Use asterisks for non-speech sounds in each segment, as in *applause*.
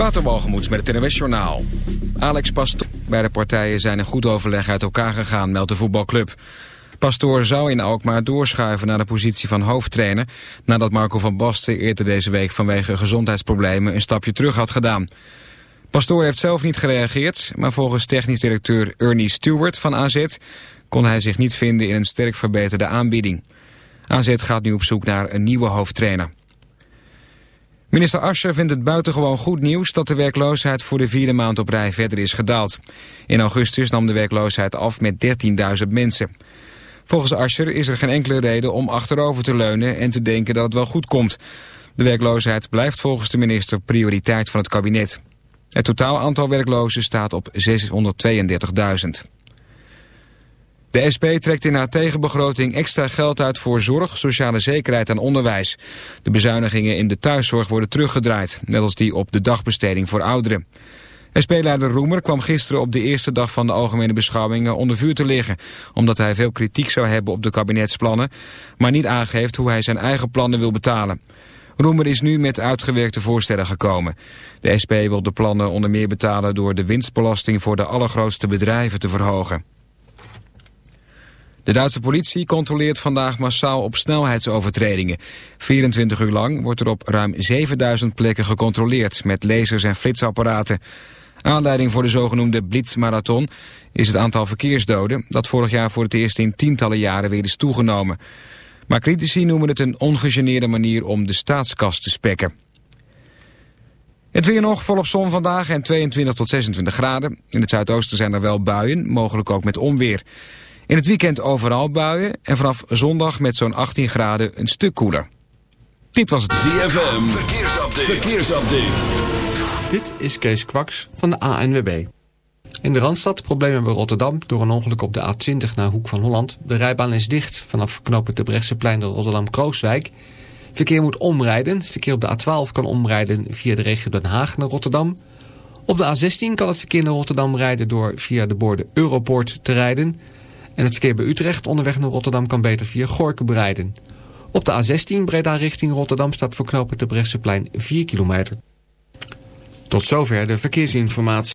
Waterbalgemoeds met het NWS Journaal. Alex Pastoor. Beide partijen zijn in goed overleg uit elkaar gegaan, meldt de voetbalclub. Pastoor zou in Alkmaar doorschuiven naar de positie van hoofdtrainer... nadat Marco van Basten eerder deze week vanwege gezondheidsproblemen een stapje terug had gedaan. Pastoor heeft zelf niet gereageerd, maar volgens technisch directeur Ernie Stewart van AZ... kon hij zich niet vinden in een sterk verbeterde aanbieding. AZ gaat nu op zoek naar een nieuwe hoofdtrainer. Minister Ascher vindt het buitengewoon goed nieuws dat de werkloosheid voor de vierde maand op rij verder is gedaald. In augustus nam de werkloosheid af met 13.000 mensen. Volgens Ascher is er geen enkele reden om achterover te leunen en te denken dat het wel goed komt. De werkloosheid blijft volgens de minister prioriteit van het kabinet. Het totaal aantal werklozen staat op 632.000. De SP trekt in haar tegenbegroting extra geld uit voor zorg, sociale zekerheid en onderwijs. De bezuinigingen in de thuiszorg worden teruggedraaid, net als die op de dagbesteding voor ouderen. SP-leider Roemer kwam gisteren op de eerste dag van de algemene beschouwingen onder vuur te liggen, omdat hij veel kritiek zou hebben op de kabinetsplannen, maar niet aangeeft hoe hij zijn eigen plannen wil betalen. Roemer is nu met uitgewerkte voorstellen gekomen. De SP wil de plannen onder meer betalen door de winstbelasting voor de allergrootste bedrijven te verhogen. De Duitse politie controleert vandaag massaal op snelheidsovertredingen. 24 uur lang wordt er op ruim 7000 plekken gecontroleerd met lasers en flitsapparaten. Aanleiding voor de zogenoemde Blitzmarathon is het aantal verkeersdoden... dat vorig jaar voor het eerst in tientallen jaren weer is toegenomen. Maar critici noemen het een ongegeneerde manier om de staatskas te spekken. Het weer nog volop zon vandaag en 22 tot 26 graden. In het zuidoosten zijn er wel buien, mogelijk ook met onweer. In het weekend overal buien en vanaf zondag met zo'n 18 graden een stuk koeler. Dit was het ZFM. Verkeersupdate. Verkeersupdate. Dit is Kees Kwaks van de ANWB. In de Randstad problemen bij Rotterdam door een ongeluk op de A20 naar Hoek van Holland. De rijbaan is dicht vanaf knopen de Brechtseplein door Rotterdam-Krooswijk. Verkeer moet omrijden. Verkeer op de A12 kan omrijden via de regio Den Haag naar Rotterdam. Op de A16 kan het verkeer naar Rotterdam rijden door via de borden Europoort te rijden... En het verkeer bij Utrecht onderweg naar Rotterdam kan beter via Gorken bereiden. Op de A16 Breda richting Rotterdam staat voor knopen de Bresseplein 4 kilometer. Tot zover de verkeersinformatie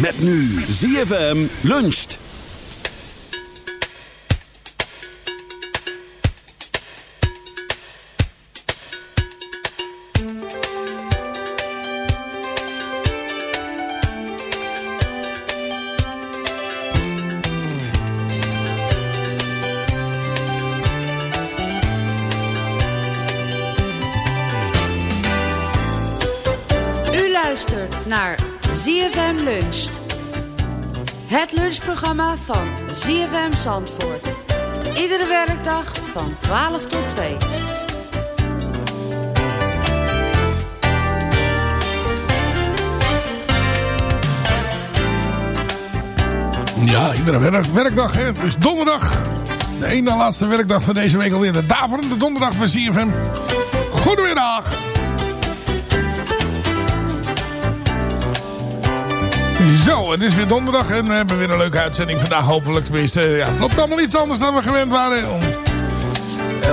Met nu ZFM luncht. Het lunchprogramma van ZFM Zandvoort. Iedere werkdag van 12 tot 2. Ja, iedere werk, werkdag. Hè. Het is donderdag. De ene laatste werkdag van deze week alweer. De daverende donderdag bij CFM. Goedemiddag. Zo, het is weer donderdag en we hebben weer een leuke uitzending vandaag hopelijk. Tenminste, ja, het loopt allemaal iets anders dan we gewend waren.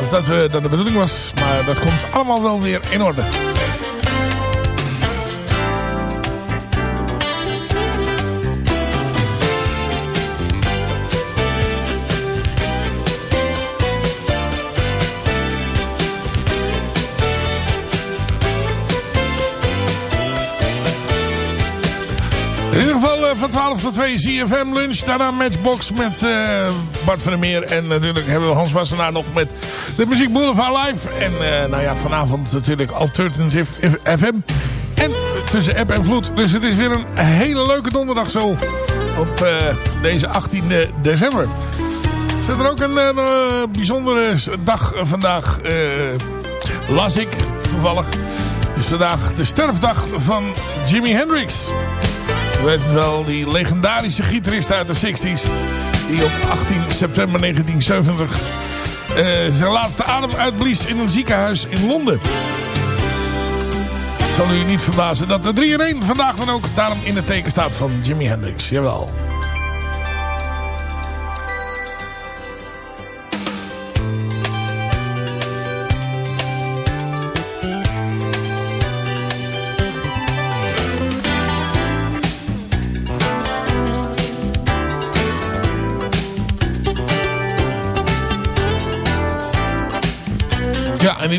Of dat, we, dat de bedoeling was. Maar dat komt allemaal wel weer in orde. In ieder geval uh, van 12 tot 2 CFM lunch. Daarna matchbox met uh, Bart van der Meer. En natuurlijk hebben we Hans Wassenaar nog met de Muziek Boulevard Live. En uh, nou ja, vanavond natuurlijk Alternative FM. En tussen app en vloed. Dus het is weer een hele leuke donderdag zo. Op deze 18 december. Zit er ook een bijzondere dag vandaag. las ik toevallig. Dus vandaag de sterfdag van Jimi Hendrix. U weet wel, die legendarische gitarist uit de 60s. Die op 18 september 1970 uh, zijn laatste adem uitblies in een ziekenhuis in Londen. Het zal u niet verbazen dat de 3 in 1 vandaag dan ook daarom in het teken staat van Jimi Hendrix. Jawel.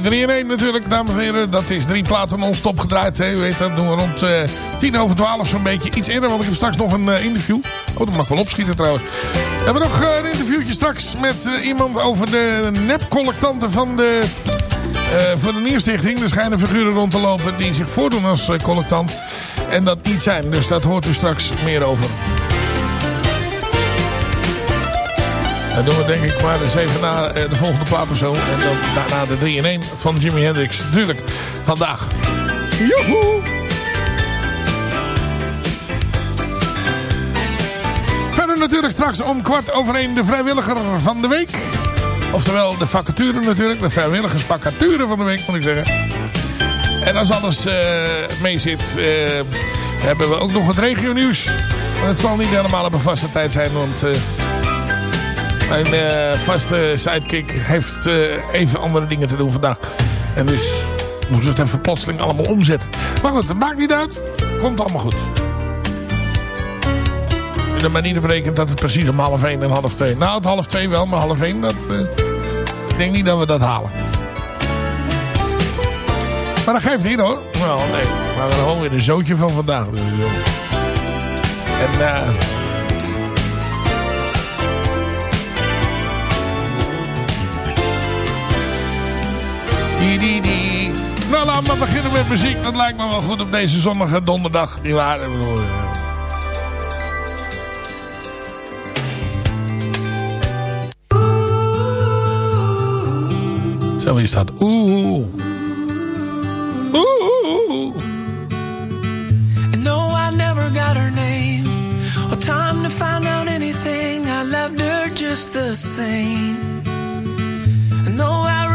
3 in 1 natuurlijk, dames en heren. Dat is drie platen non-stop gedraaid. Hè. weet, dat doen we rond uh, 10 over 12 zo'n beetje. Iets eerder, want ik heb straks nog een uh, interview. Oh, dat mag wel opschieten trouwens. We hebben nog uh, een interviewtje straks met iemand over de nepcollectanten van de... voor de Nierstichting. Er schijnen figuren rond te lopen die zich voordoen als collectant. En dat niet zijn. Dus dat hoort u straks meer over. Dan doen we denk ik maar eens even na de volgende of zo. En dan daarna de 3 in 1 van Jimi Hendrix. Natuurlijk, vandaag. Joehoe! Verder natuurlijk straks om kwart over 1 de vrijwilliger van de week. Oftewel de vacature natuurlijk. De vrijwilligersvacature van de week moet ik zeggen. En als alles uh, mee zit, uh, hebben we ook nog het regio nieuws. Maar het zal niet helemaal op een vaste tijd zijn, want... mijn uh, vaste sidekick heeft uh, even andere dingen te doen vandaag. En dus moeten we het even plotseling allemaal omzetten. Maar goed, het maakt niet uit. Komt allemaal goed. En dan maar niet berekent dat het precies om half 1 en half 2. Nou, het half 2 wel, maar half 1, dat, uh, ik denk niet dat we dat halen. Maar dat geeft niet hoor. Nou, nee. Maar we hebben gewoon weer een zootje van vandaag. Dus, en eh... Nou, laten we beginnen met muziek. Dat lijkt me wel goed op deze zonnige donderdag. Die waren... Zo is dat. Oeh. Oeh. And no, I never got her name. Or time to find out anything. I loved her just the same. And no, I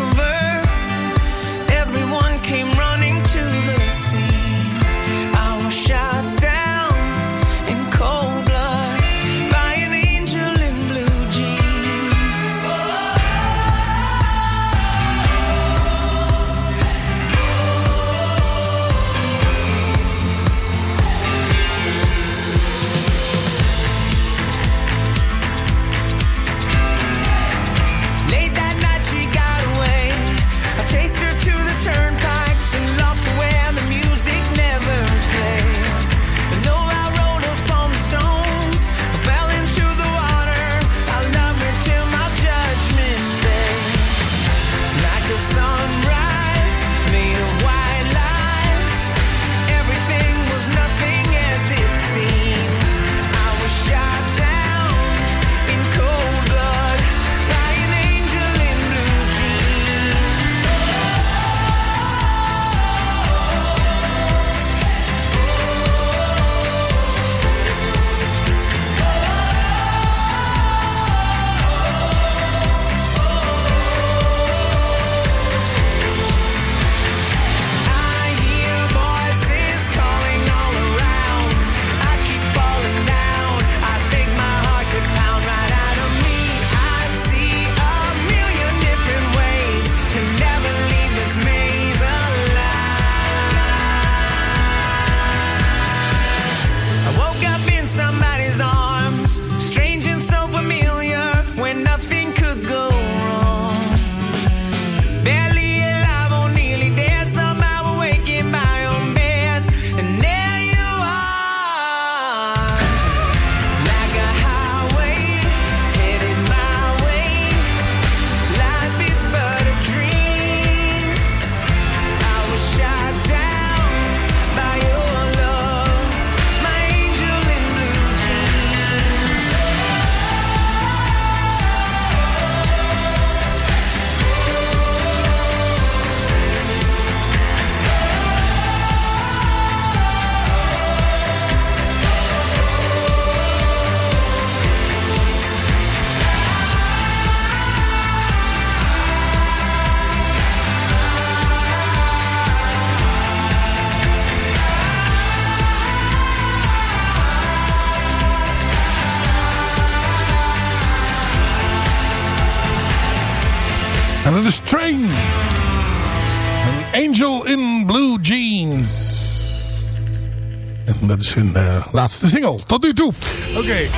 Dat is hun uh, laatste single. Tot nu toe. Oké. Okay.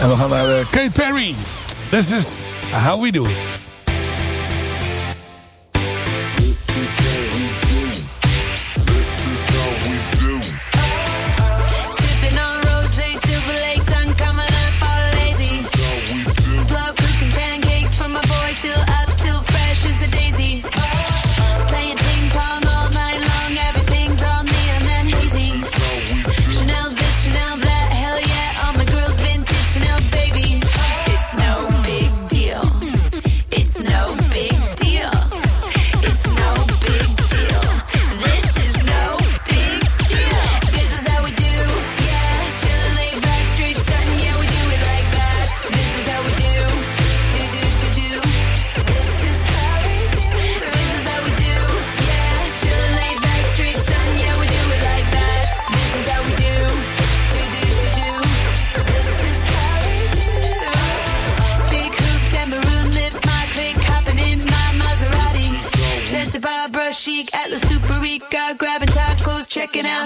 En we gaan naar uh, Kate Perry. This is how we do it. checking out.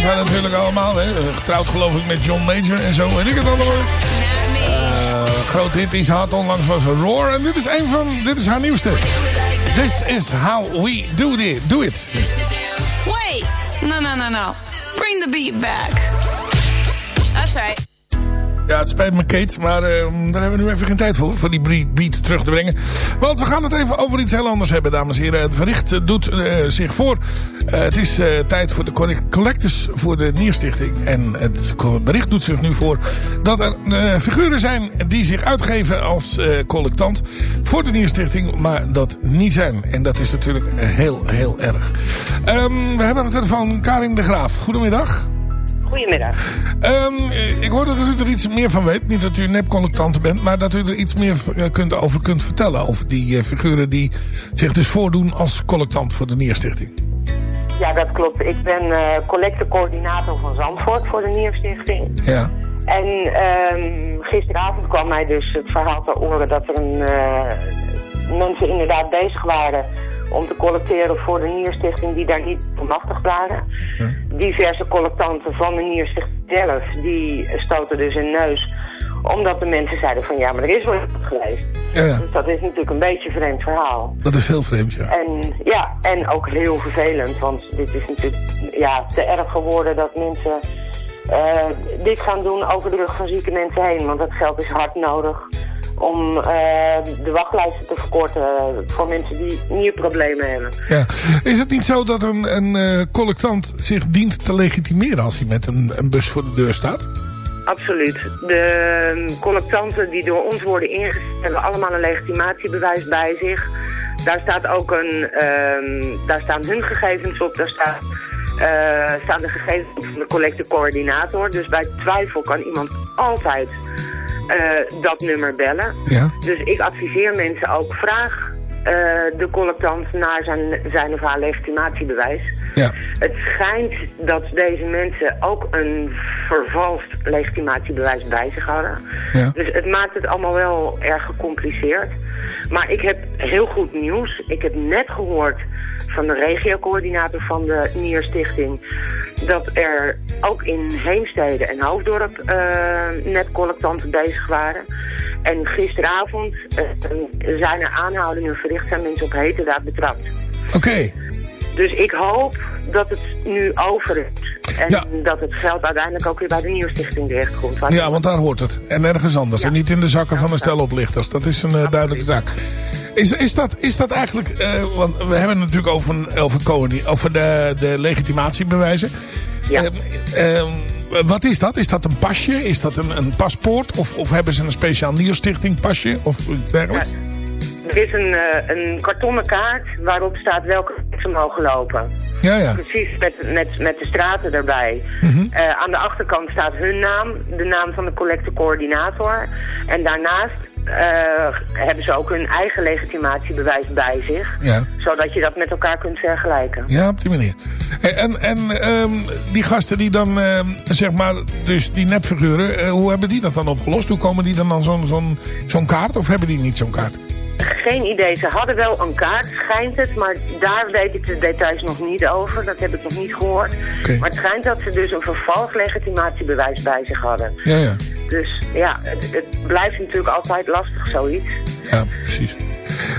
Zijn natuurlijk allemaal. Getrouwd geloof ik met John Major en zo. Weet ik het allemaal. Uh, groot hit ze had onlangs was Roar. En dit is een van, dit is haar nieuwste. This is how we do it. Do it. Wait. No, no, no, no. Bring the beat back. That's right. Ja, het spijt me Kate, maar uh, daar hebben we nu even geen tijd voor. Voor die beat terug te brengen. Want we gaan het even over iets heel anders hebben, dames en heren. Het bericht doet uh, zich voor. Het is tijd voor de collectors voor de Nierstichting. En het bericht doet zich nu voor dat er figuren zijn die zich uitgeven als collectant voor de Nierstichting. Maar dat niet zijn. En dat is natuurlijk heel, heel erg. Um, we hebben aan de telefoon Karin de Graaf. Goedemiddag. Goedemiddag. Um, ik hoor dat u er iets meer van weet. Niet dat u een nepcollectant bent, maar dat u er iets meer eh, kunt, over kunt vertellen. Over die uh, figuren die zich dus voordoen als collectant voor de Nierstichting. Ja, dat klopt. Ik ben uh, collectecoördinator van Zandvoort voor de Nierstichting. Ja. En um, gisteravond kwam mij dus het verhaal te oren dat er een, mensen inderdaad bezig waren om te collecteren voor de Nierstichting die daar niet machtig waren. Diverse collectanten van de Nierstichting zelf, die stoten dus een neus omdat de mensen zeiden van ja, maar er is wel wat geweest. Ja, Dus dat is natuurlijk een beetje een vreemd verhaal. Dat is heel vreemd, ja. En, ja, en ook heel vervelend, want dit is natuurlijk ja, te erg geworden dat mensen uh, dit gaan doen over de rug van zieke mensen heen. Want dat geld is hard nodig om uh, de wachtlijsten te verkorten voor mensen die nierproblemen hebben. Ja. Is het niet zo dat een, een uh, collectant zich dient te legitimeren als hij met een, een bus voor de deur staat? Absoluut. De ehm, collectanten die door ons worden ingezet hebben allemaal een legitimatiebewijs bij zich. Daar staat ook een, um, daar staan hun gegevens op, daar staat eh, staan de gegevens van de collectecoördinator. Dus bij twijfel kan iemand altijd eh, dat nummer bellen. Ja. Dus ik adviseer mensen ook, vraag eh, de collectant naar zijn, zijn of haar legitimatiebewijs. Ja. Het schijnt dat deze mensen ook een vervalst legitimatiebewijs bij zich hadden. Ja. Dus het maakt het allemaal wel erg gecompliceerd. Maar ik heb heel goed nieuws. Ik heb net gehoord van de regiocoördinator van de Nierstichting... dat er ook in Heemstede en Hoofddorp eh, net collectanten bezig waren. En gisteravond eh, zijn er aanhoudingen verricht, zijn mensen op heterdaad betrapt. Oké. Dus ik hoop dat het nu over is. En Ja. dat het geld uiteindelijk ook weer bij de Nierstichting terechtkomt. Ja, want daar hoort het. En nergens anders. En niet in de zakken van een stel oplichters. Dat is een eh, duidelijke zaak. Is, is, dat, is dat eigenlijk... eh, want we hebben het natuurlijk over, een- over, coördine- over de, de legitimatiebewijzen. Ja. Eh, eh, wat is dat? Is dat een pasje? Is dat een, een paspoort? Of, of hebben ze een speciaal Nierstichting pasje? Of iets dergelijks? Er is een, eh, een kartonnen kaart waarop staat welke ze mogen lopen. Ja, ja. Precies, met, met, met de straten erbij. Mhm. Eh, aan de achterkant staat hun naam, de naam van de collectecoördinator. En daarnaast eh, hebben ze ook hun eigen legitimatiebewijs bij zich. Ja. Zodat je dat met elkaar kunt vergelijken. Ja, op die manier. En, en ehm, die gasten die dan, ehm, zeg maar, dus die nepfiguren, hoe hebben die dat dan opgelost? Hoe komen die dan aan zo'n zo'n zo'n kaart? Of hebben die niet zo'n kaart? Geen idee. Ze hadden wel een kaart, schijnt het. Maar daar weet ik de details nog niet over. Dat heb ik nog niet gehoord. Maar het schijnt dat ze dus een vervals legitimatiebewijs bij zich hadden. Ja, ja. Dus ja, het, het blijft natuurlijk altijd lastig, zoiets. Ja, precies.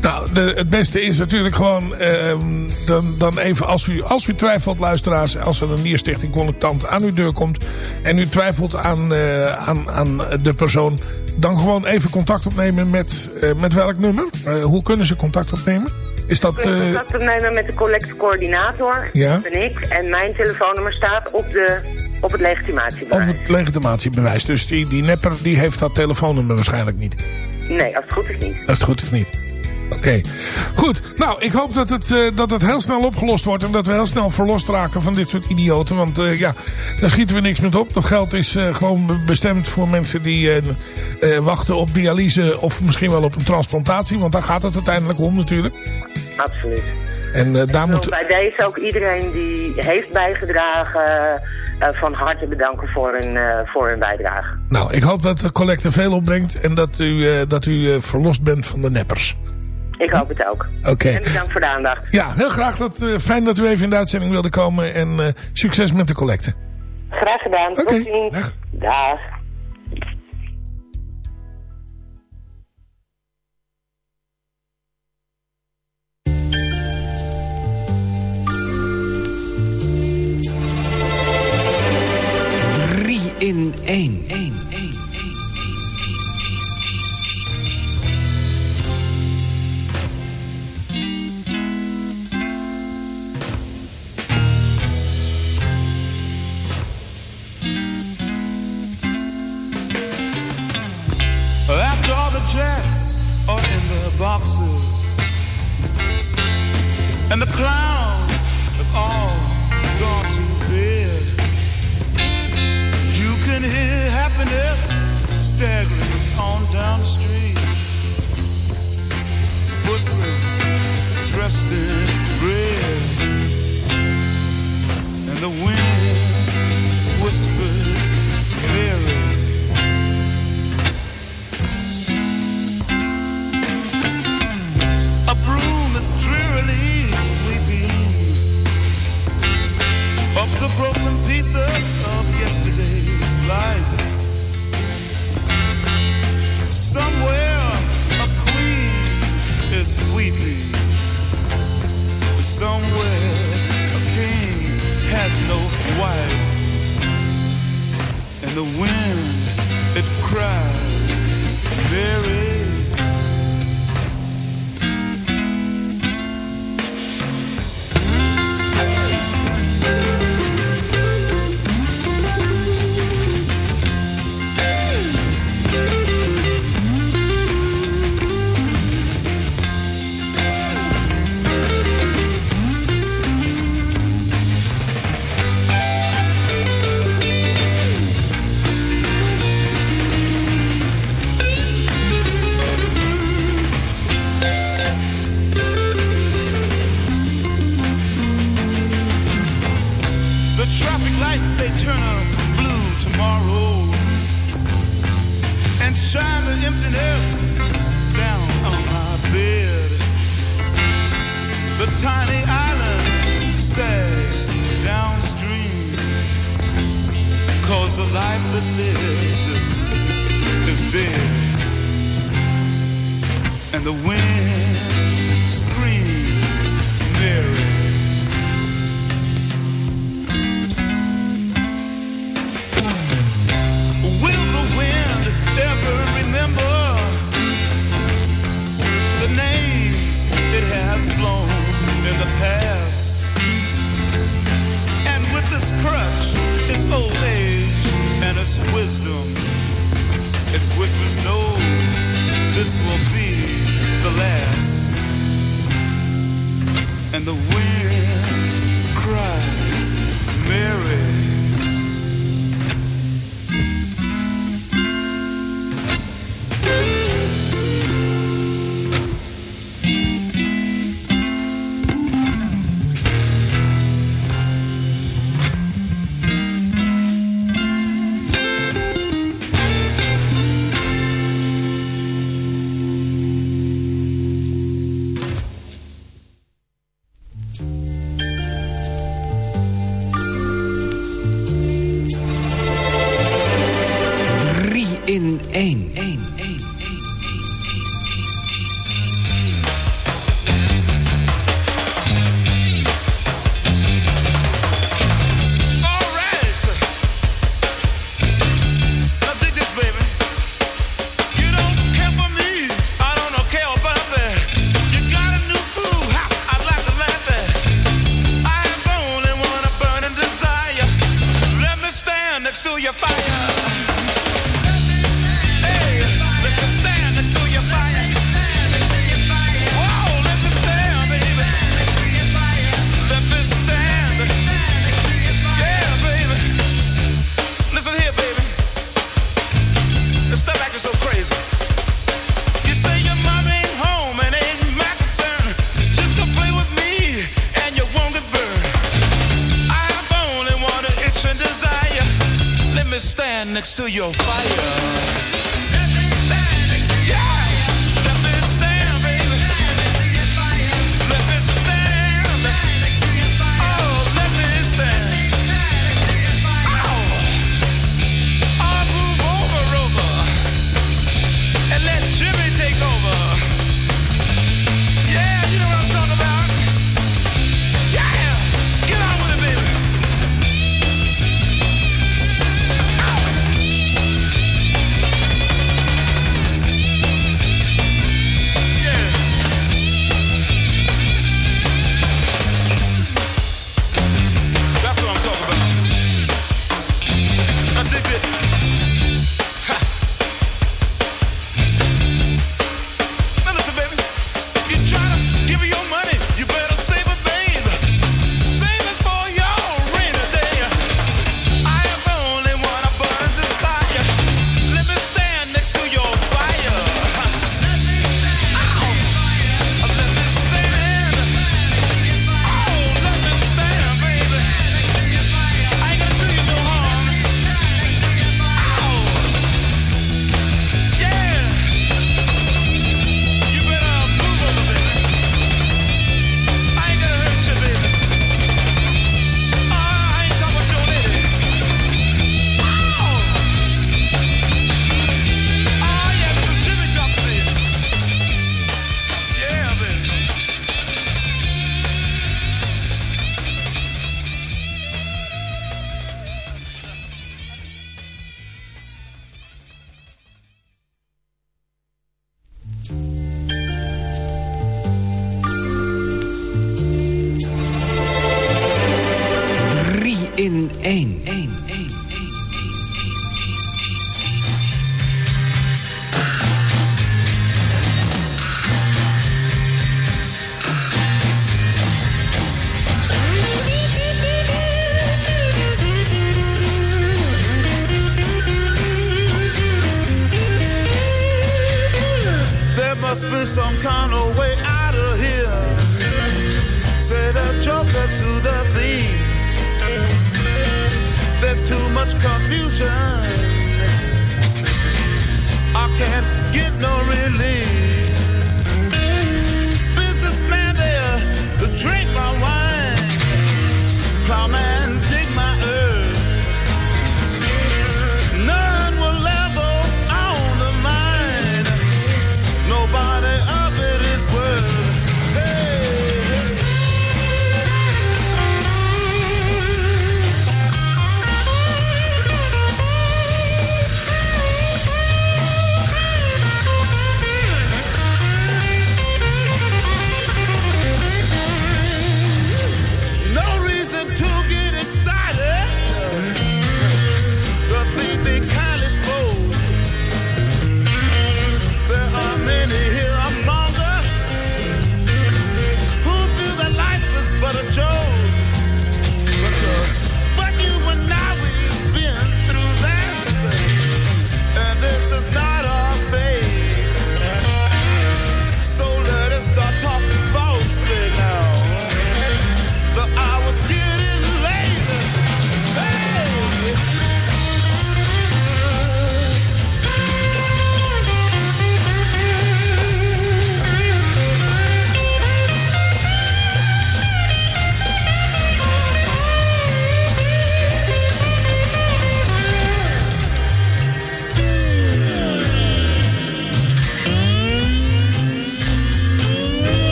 Nou, de, het beste is natuurlijk gewoon ehm, dan, dan even als u, als u twijfelt, luisteraars, als er een Nierstichting collectant aan uw deur komt en u twijfelt aan, eh, aan, aan de persoon, dan gewoon even contact opnemen met, eh, met welk nummer? Eh, hoe kunnen ze contact opnemen? Is dat... Eh, contact opnemen met de collectecoördinator, Ja. dat ben ik. En mijn telefoonnummer staat op, de, op het legitimatiebewijs. het legitimatiebewijs. Dus die, die nepper die heeft dat telefoonnummer waarschijnlijk niet. Nee, als het goed is niet. Als het goed is niet. Oké. Goed. Nou, ik hoop dat het, eh, dat het heel snel opgelost wordt. En dat we heel snel verlost raken van dit soort idioten. Want eh, ja, daar schieten we niks mee op. Dat geld is eh, gewoon be- bestemd voor mensen die wachten op dialyse. Of misschien wel op een transplantatie. Want daar gaat het uiteindelijk om natuurlijk. Absoluut. En daar Ik wil moet... bij deze ook iedereen die heeft bijgedragen van harte bedanken voor hun, voor hun bijdrage. Nou, ik hoop dat de collecte veel opbrengt. En dat u, dat u verlost bent van de neppers. Ik hoop het ook. Oké. En bedankt voor de aandacht. Ja, heel graag. Dat, eh, fijn dat u even in de uitzending wilde komen. En eh, succes met de collecte. Graag gedaan. Oké, Tot ziens. dag. Dag. Drie in één. Boxes, and the clowns have all gone to bed, you can hear happiness staggering on down the street. Footprints dressed in life that lives is dead. And the wind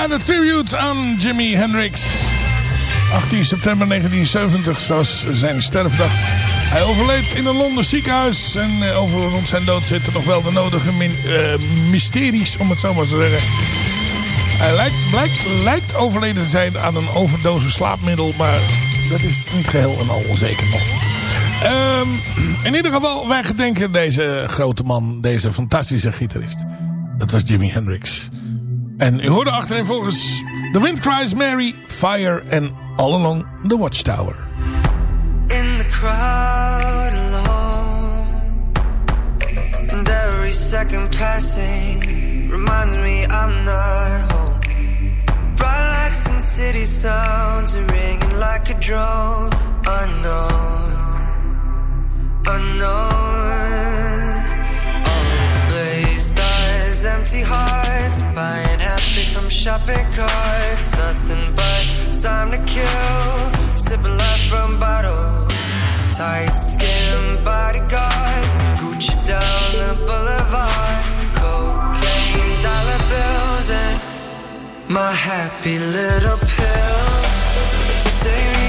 Een kleine tribute aan Jimi Hendrix. 18 september 1970 zoals zijn sterfdag. Hij overleed in een Londen ziekenhuis. En eh, over rond zijn dood zitten nog wel de nodige min- eh, mysteries, om het zo maar te zeggen. Hij lijkt, lijkt overleden te zijn aan een overdosis slaapmiddel. Maar dat is niet geheel en al onzeker nog. Ehm, in ieder geval, wij gedenken deze grote man. Deze fantastische gitarist. Dat was Jimi Hendrix. En u hoorde achterin volgens The Wind Cries Mary, Fire en All Along the Watchtower. in the crowd alone. Every second passing reminds me I'm not home. Bright lights and city sounds are ringing like a drone. Unknown, unknown. Empty hearts, buying happy from shopping carts. Nothing but time to kill, sipping life from bottles. Tight skin bodyguards, Gucci down the boulevard. Cocaine dollar bills and my happy little pill. Take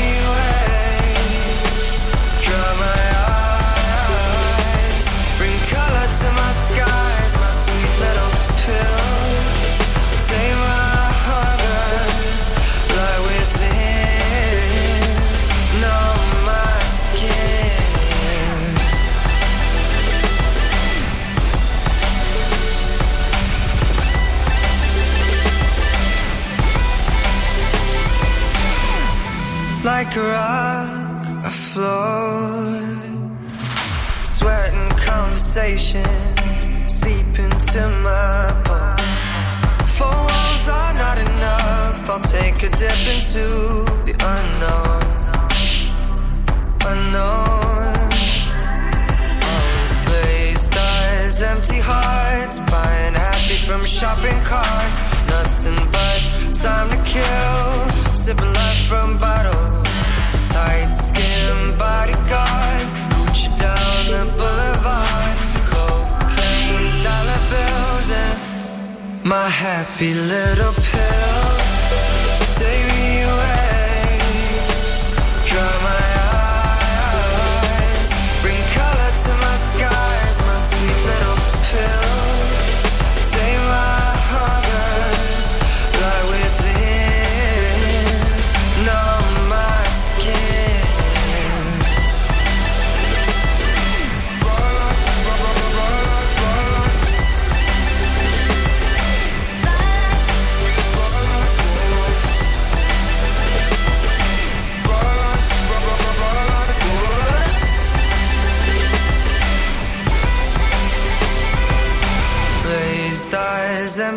like a rock afloat. Sweat and conversation conversations seep into my bones. Four walls are not enough. I'll take a dip into the unknown. Unknown. Glazed eyes, empty hearts, buying happy from shopping carts. Nothing but time to kill, sipping life from bottles. Skin bodyguards, Gucci down the boulevard. Cocaine, dollar bills, and my happy little pill. Take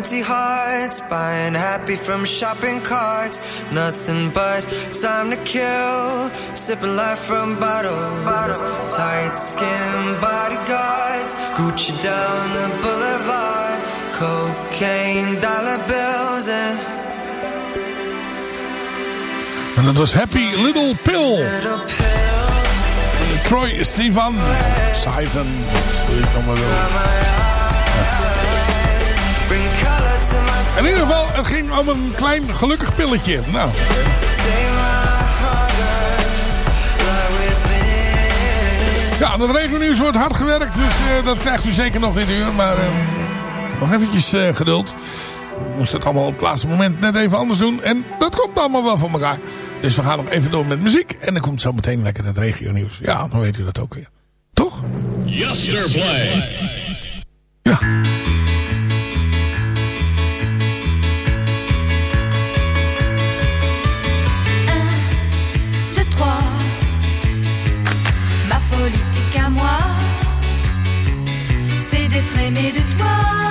empty hearts, buying happy from shopping carts. Nothing but time to kill, sipping life from bottles. Tight skin bodyguards, Gucci down the boulevard. Cocaine, dollar bills, and En dat was Happy Little Pill. little pill. Troy Sivan. Sivan. Hoe je het In ieder geval, het ging om een klein gelukkig pilletje. Nou, ja, dat regennieuws wordt hard gewerkt. Dus eh, dat krijgt u zeker nog dit uur. Maar eh, nog eventjes eh, geduld. We moesten het allemaal op het laatste moment net even anders doen. En dat komt allemaal wel voor elkaar. Dus we gaan nog even door met muziek. En dan komt zo meteen lekker het regionieuws. Ja, dan weet u dat ook weer. Toch? Yesterplay. Ja. aimer de toi.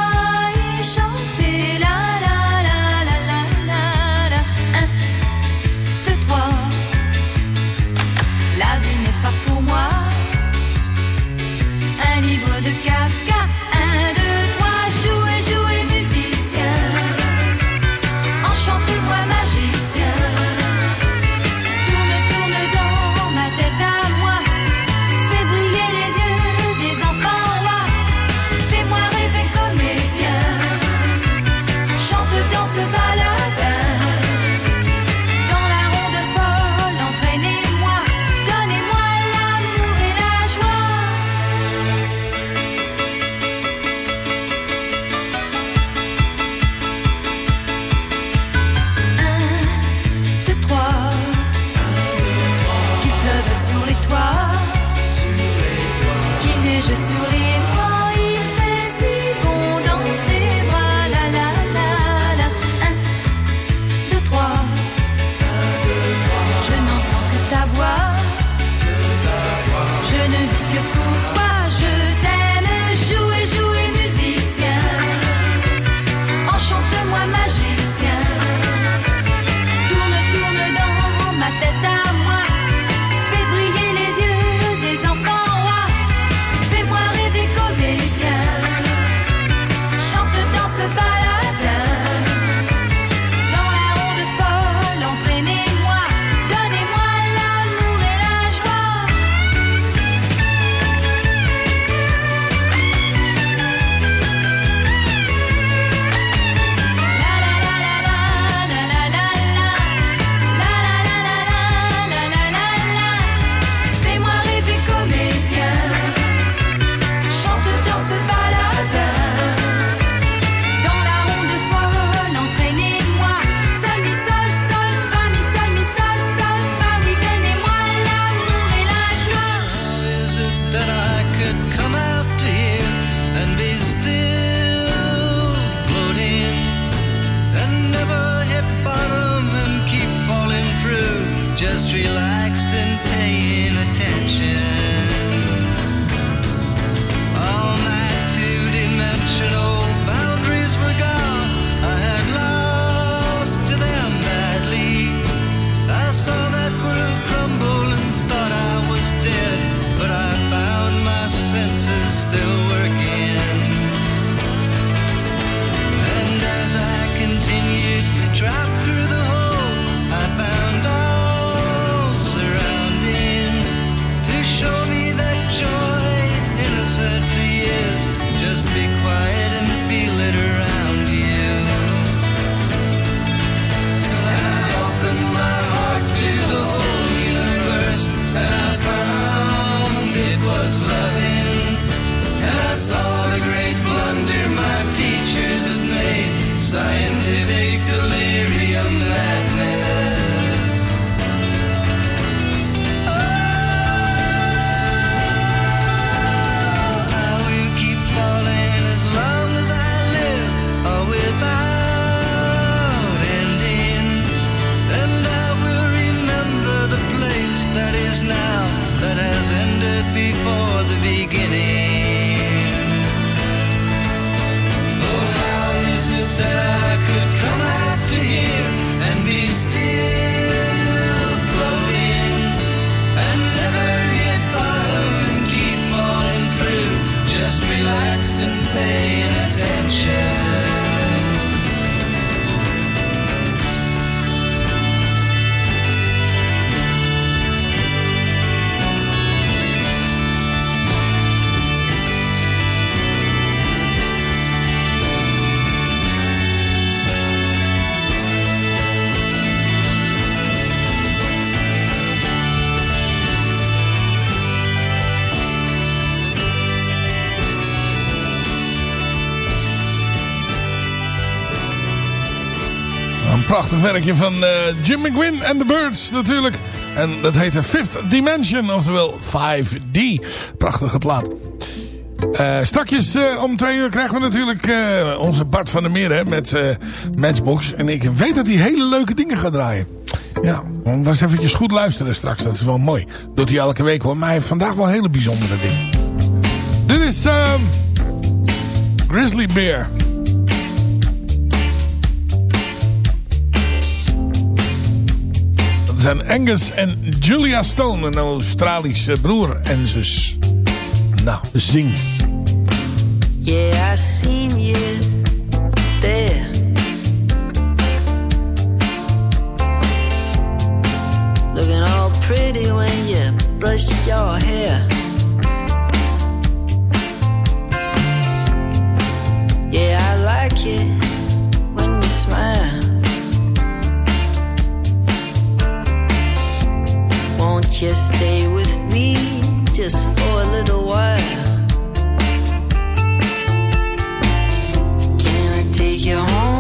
still prachtig werkje van eh, Jim McGuinn en The Birds natuurlijk. En dat heet de Fifth Dimension, oftewel 5D. Prachtige plaat. Eh strakjes eh, om twee uur krijgen we natuurlijk onze Bart van der Meer hè, met Matchbox. En ik weet dat hij hele leuke dingen gaat draaien. Ja, we eens eventjes goed luisteren straks. Dat is wel mooi. Doet hij elke week hoor. Maar hij heeft vandaag wel hele bijzondere dingen. Dit is ehm, Grizzly Bear. Zijn Angus en Julia Stone. Een Australische broer en zus. Nou, zing. Yeah, I seen you there. Looking all pretty when you brush your hair. Yeah, I like it when you smile. Won't you stay with me just for a little while? Can I take you home?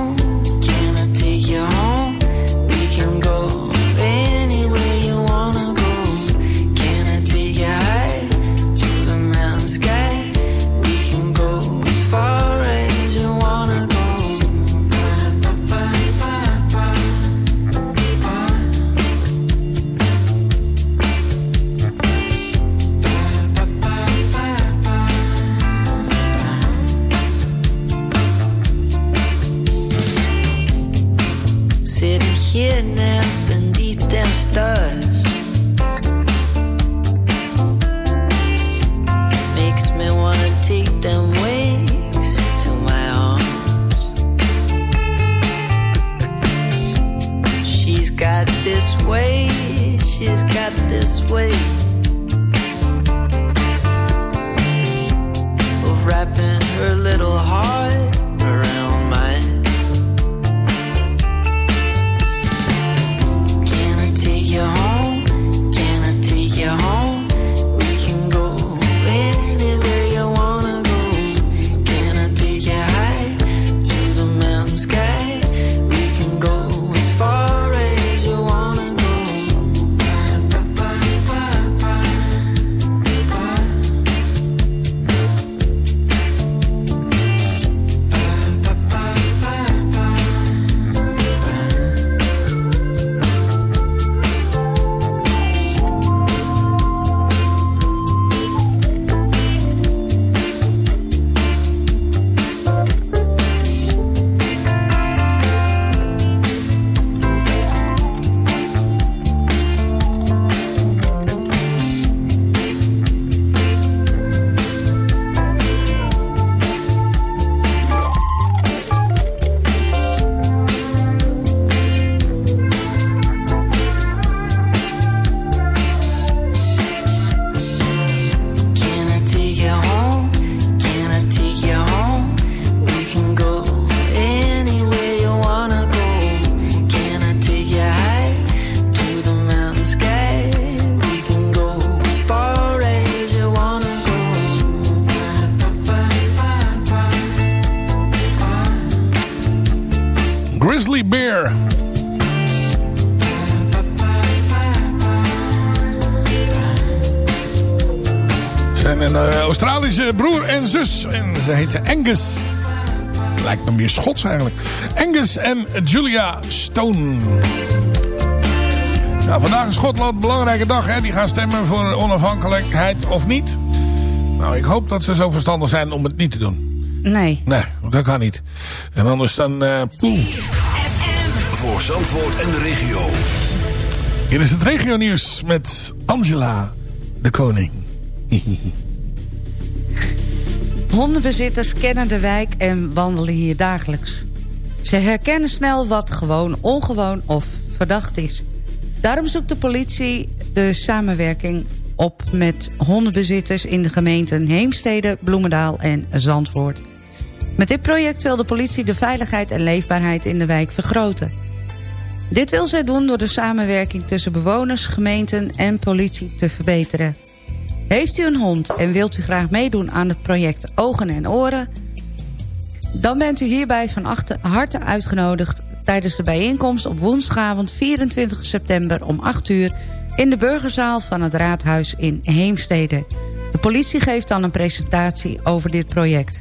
Een eh, Australische broer en zus. En ze heten Angus. Lijkt me meer Schots eigenlijk. Angus en Julia Stone. Nou, vandaag is Schotland een belangrijke dag. Hè? Die gaan stemmen voor onafhankelijkheid of niet. Nou, ik hoop dat ze zo verstandig zijn om het niet te doen. Nee. Nee, dat kan niet. En anders dan... eh. Voor Zandvoort en de regio. Hier is het regio nieuws met Angela de Koning. *laughs* Hondenbezitters kennen de wijk en wandelen hier dagelijks. Ze herkennen snel wat gewoon, ongewoon of verdacht is. Daarom zoekt de politie de samenwerking op met hondenbezitters... in de gemeenten Heemstede, Bloemendaal en Zandvoort. Met dit project wil de politie de veiligheid en leefbaarheid in de wijk vergroten. Dit wil zij doen door de samenwerking tussen bewoners, gemeenten en politie te verbeteren. Heeft u een hond en wilt u graag meedoen aan het project Ogen en Oren... dan bent u hierbij van harte uitgenodigd... tijdens de bijeenkomst op woensdagavond 24 september om 8 uur... in de burgerzaal van het Raadhuis in Heemstede. De politie geeft dan een presentatie over dit project.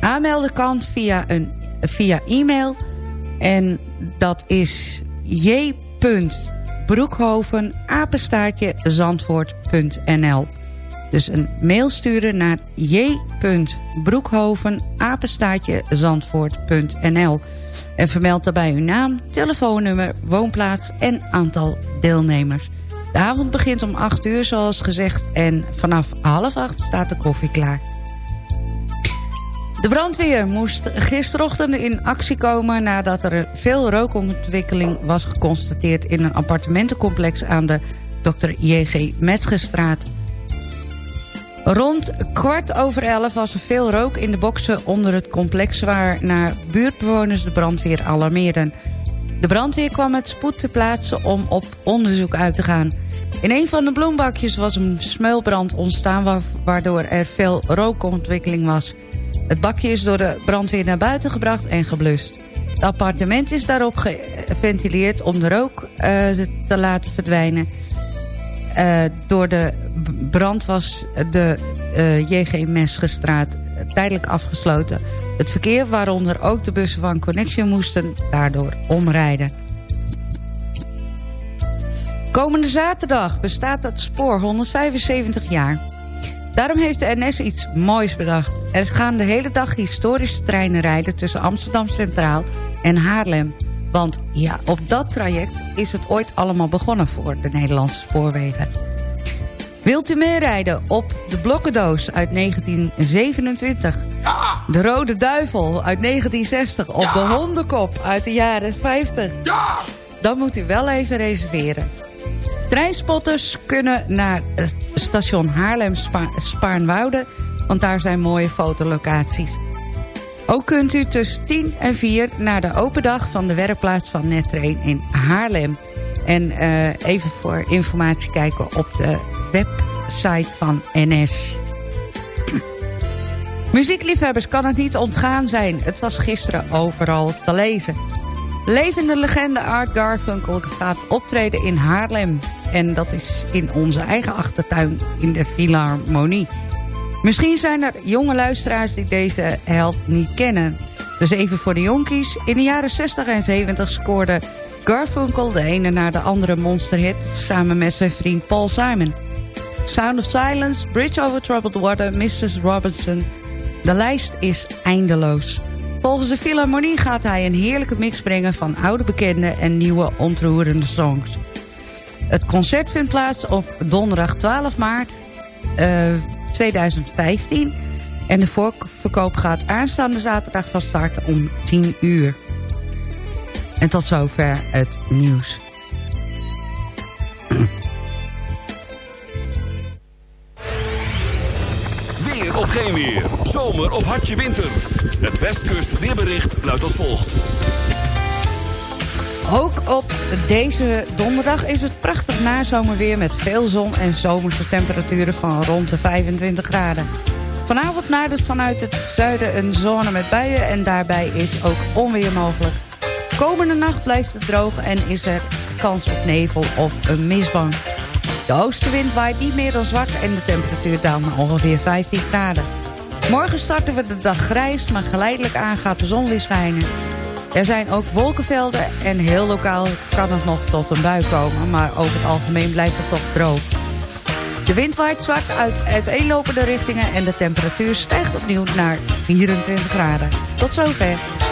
Aanmelden kan via, een, via e-mail en dat is j.broekhoven apenstaartje Dus een mail sturen naar j.broekhoven apenstaartje zandvoort.nl En vermeld daarbij uw naam, telefoonnummer, woonplaats en aantal deelnemers. De avond begint om 8 uur zoals gezegd en vanaf half 8 staat de koffie klaar. De brandweer moest gisterochtend in actie komen... nadat er veel rookontwikkeling was geconstateerd... in een appartementencomplex aan de Dr. J.G. Metzgerstraat. Rond kwart over elf was er veel rook in de boksen onder het complex... waarna buurtbewoners de brandweer alarmeerden. De brandweer kwam met spoed te plaatsen om op onderzoek uit te gaan. In een van de bloembakjes was een smeulbrand ontstaan... wa- waardoor er veel rookontwikkeling was... Het bakje is door de brandweer naar buiten gebracht en geblust. Het appartement is daarop geventileerd om de rook eh, te laten verdwijnen. Eh, door de brand was de eh, JG Mesgestraat tijdelijk afgesloten. Het verkeer, waaronder ook de bussen van Connection, moesten daardoor omrijden. Komende zaterdag bestaat het spoor 175 jaar. Daarom heeft de NS iets moois bedacht. Er gaan de hele dag historische treinen rijden tussen Amsterdam Centraal en Haarlem. Want ja, op dat traject is het ooit allemaal begonnen voor de Nederlandse spoorwegen. Wilt u meerijden op de blokkendoos uit 1927? Ja! De Rode Duivel uit 1960 op Ja! de Hondenkop uit de jaren 50? Ja! Dan moet u wel even reserveren. Treinspotters kunnen naar het station Haarlem-Spaarnwoude... want daar zijn mooie fotolocaties. Ook kunt u tussen 10 en 4 naar de open dag van de werkplaats van Nettrain in Haarlem. En eh, even voor informatie kijken op de website van NS. *clears throat* Muziekliefhebbers kan het niet ontgaan zijn. Het was gisteren overal te lezen. Levende legende Art Garfunkel gaat optreden in Haarlem. En dat is in onze eigen achtertuin in de Philharmonie. Misschien zijn er jonge luisteraars die deze held niet kennen. Dus even voor de jonkies. In de jaren 60 en 70 scoorde Garfunkel de ene na de andere monsterhit... samen met zijn vriend Paul Simon. Sound of Silence, Bridge Over Troubled Water, Mrs. Robinson. De lijst is eindeloos. Volgens de Philharmonie gaat hij een heerlijke mix brengen... van oude bekenden en nieuwe ontroerende songs. Het concert vindt plaats op donderdag 12 maart eh, 2015. En de voorverkoop gaat aanstaande zaterdag van start om 10 uur. En tot zover het nieuws. Weer of geen weer. Zomer of hartje winter. Het Westkust weerbericht luidt als volgt. Ook op deze donderdag is het prachtig nazomerweer met veel zon en zomerse temperaturen van rond de 25 graden. Vanavond nadert vanuit het zuiden een zone met buien en daarbij is ook onweer mogelijk. Komende nacht blijft het droog en is er kans op nevel of een mistbank. De oostenwind waait niet meer dan zwak en de temperatuur daalt naar ongeveer 15 graden. Morgen starten we de dag grijs, maar geleidelijk aan gaat de zon weer schijnen. Er zijn ook wolkenvelden en heel lokaal kan het nog tot een bui komen. Maar over het algemeen blijft het toch droog. De wind waait zwak uit uiteenlopende richtingen en de temperatuur stijgt opnieuw naar 24 graden. Tot zover.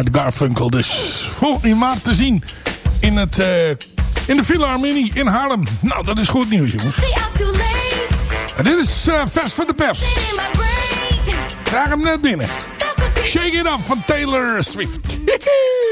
Art Garfunkel. Dus volgend in maart te zien in, het, eh, in de Villa Armini in Haarlem. Nou, dat is goed nieuws, jongens. En dit is uh, vers van de pers. Draag hem net binnen. Shake It Up van Taylor Swift. *laughs*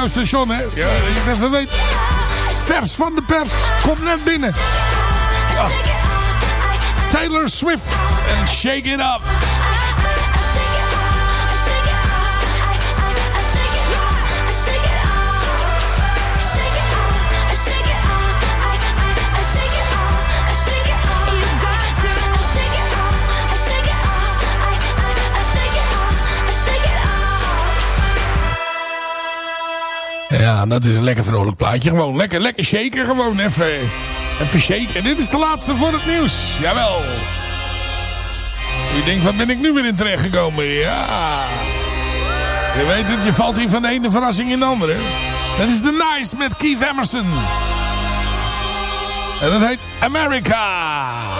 radiostation, hè? Ja, dat even weet. Vers van de pers, komt net binnen. Ja. Taylor Swift en Shake It Up. Dat is een lekker vrolijk plaatje. Gewoon lekker, lekker shaken. Gewoon even, even shaken. Dit is de laatste voor het nieuws. Jawel. U denkt, wat ben ik nu weer in terecht gekomen? Ja. Je weet het, je valt hier van de ene verrassing in de andere. Dat is The Nice met Keith Emerson. En dat heet America.